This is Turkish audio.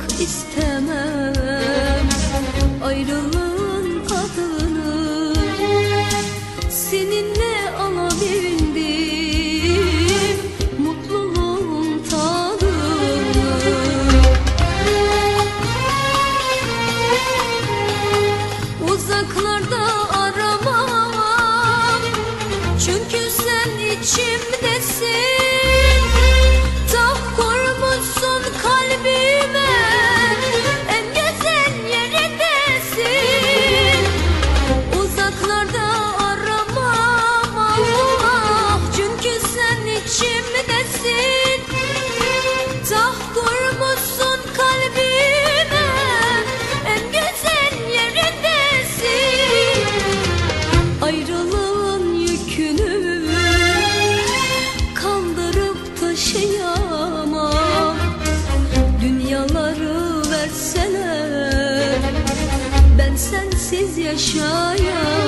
Ayrılmak istemem. Ayrılığın adını Seninle alabildim. Mutluluğun tadını Uzaklarda aramam. Çünkü sen içimdesin. sensiz yaşayan